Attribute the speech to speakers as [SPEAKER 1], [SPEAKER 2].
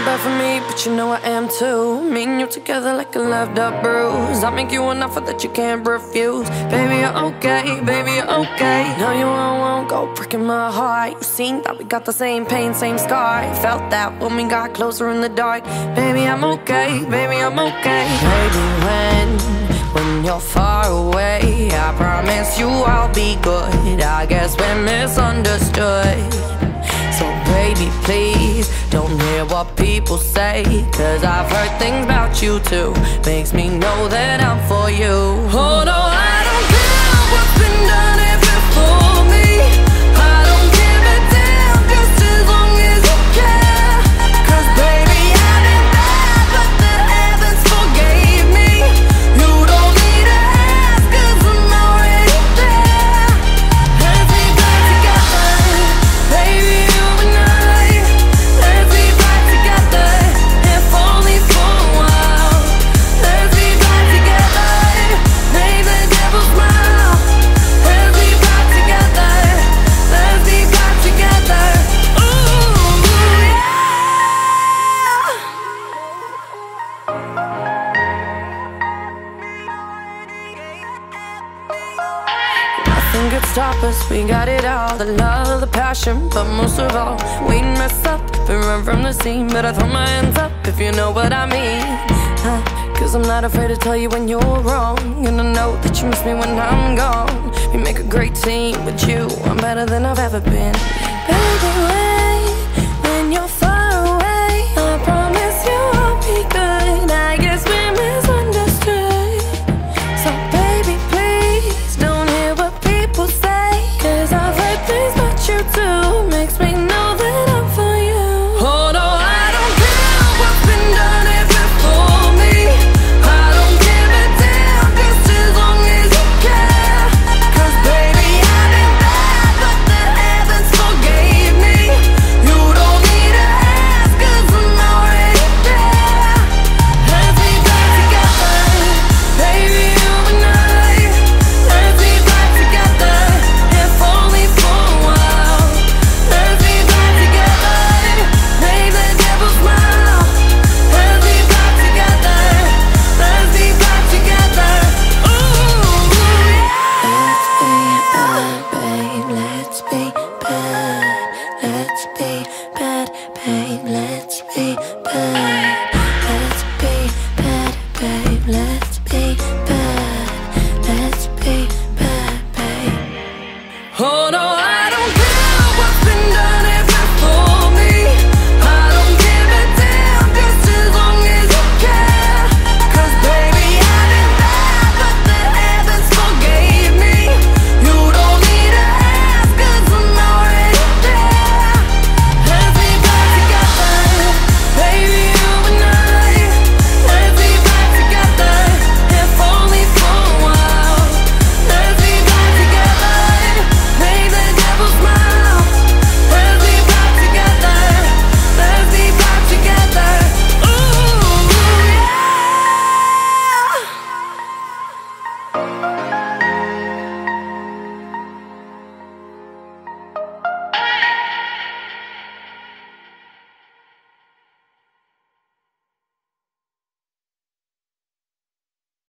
[SPEAKER 1] bad for me, but you know I am too. Me and you together like a left up bruise. I make you an offer that you can't refuse. Baby, you're okay, baby, you're okay. No, you won't, won't go breaking my heart. You seen that we got the same pain, same scar. Felt that when we got closer in the dark. Baby, I'm okay, baby, I'm okay. Baby, when, when you're far away, I promise you I'll be good. I guess we're misunderstood. Baby, please. Don't hear what people say Cause I've heard things about you too. Makes me know that I'm for you Nothing could stop us, we got it all The love, the passion, but most of all We mess up, we run from the scene But I throw my hands up if you know what I mean. Huh, Cause I'm not afraid to tell you when you're wrong. And I know that you miss me when I'm gone. We make a great team with you I'm better than I've ever been. Baby, bad, babe, let's be bad.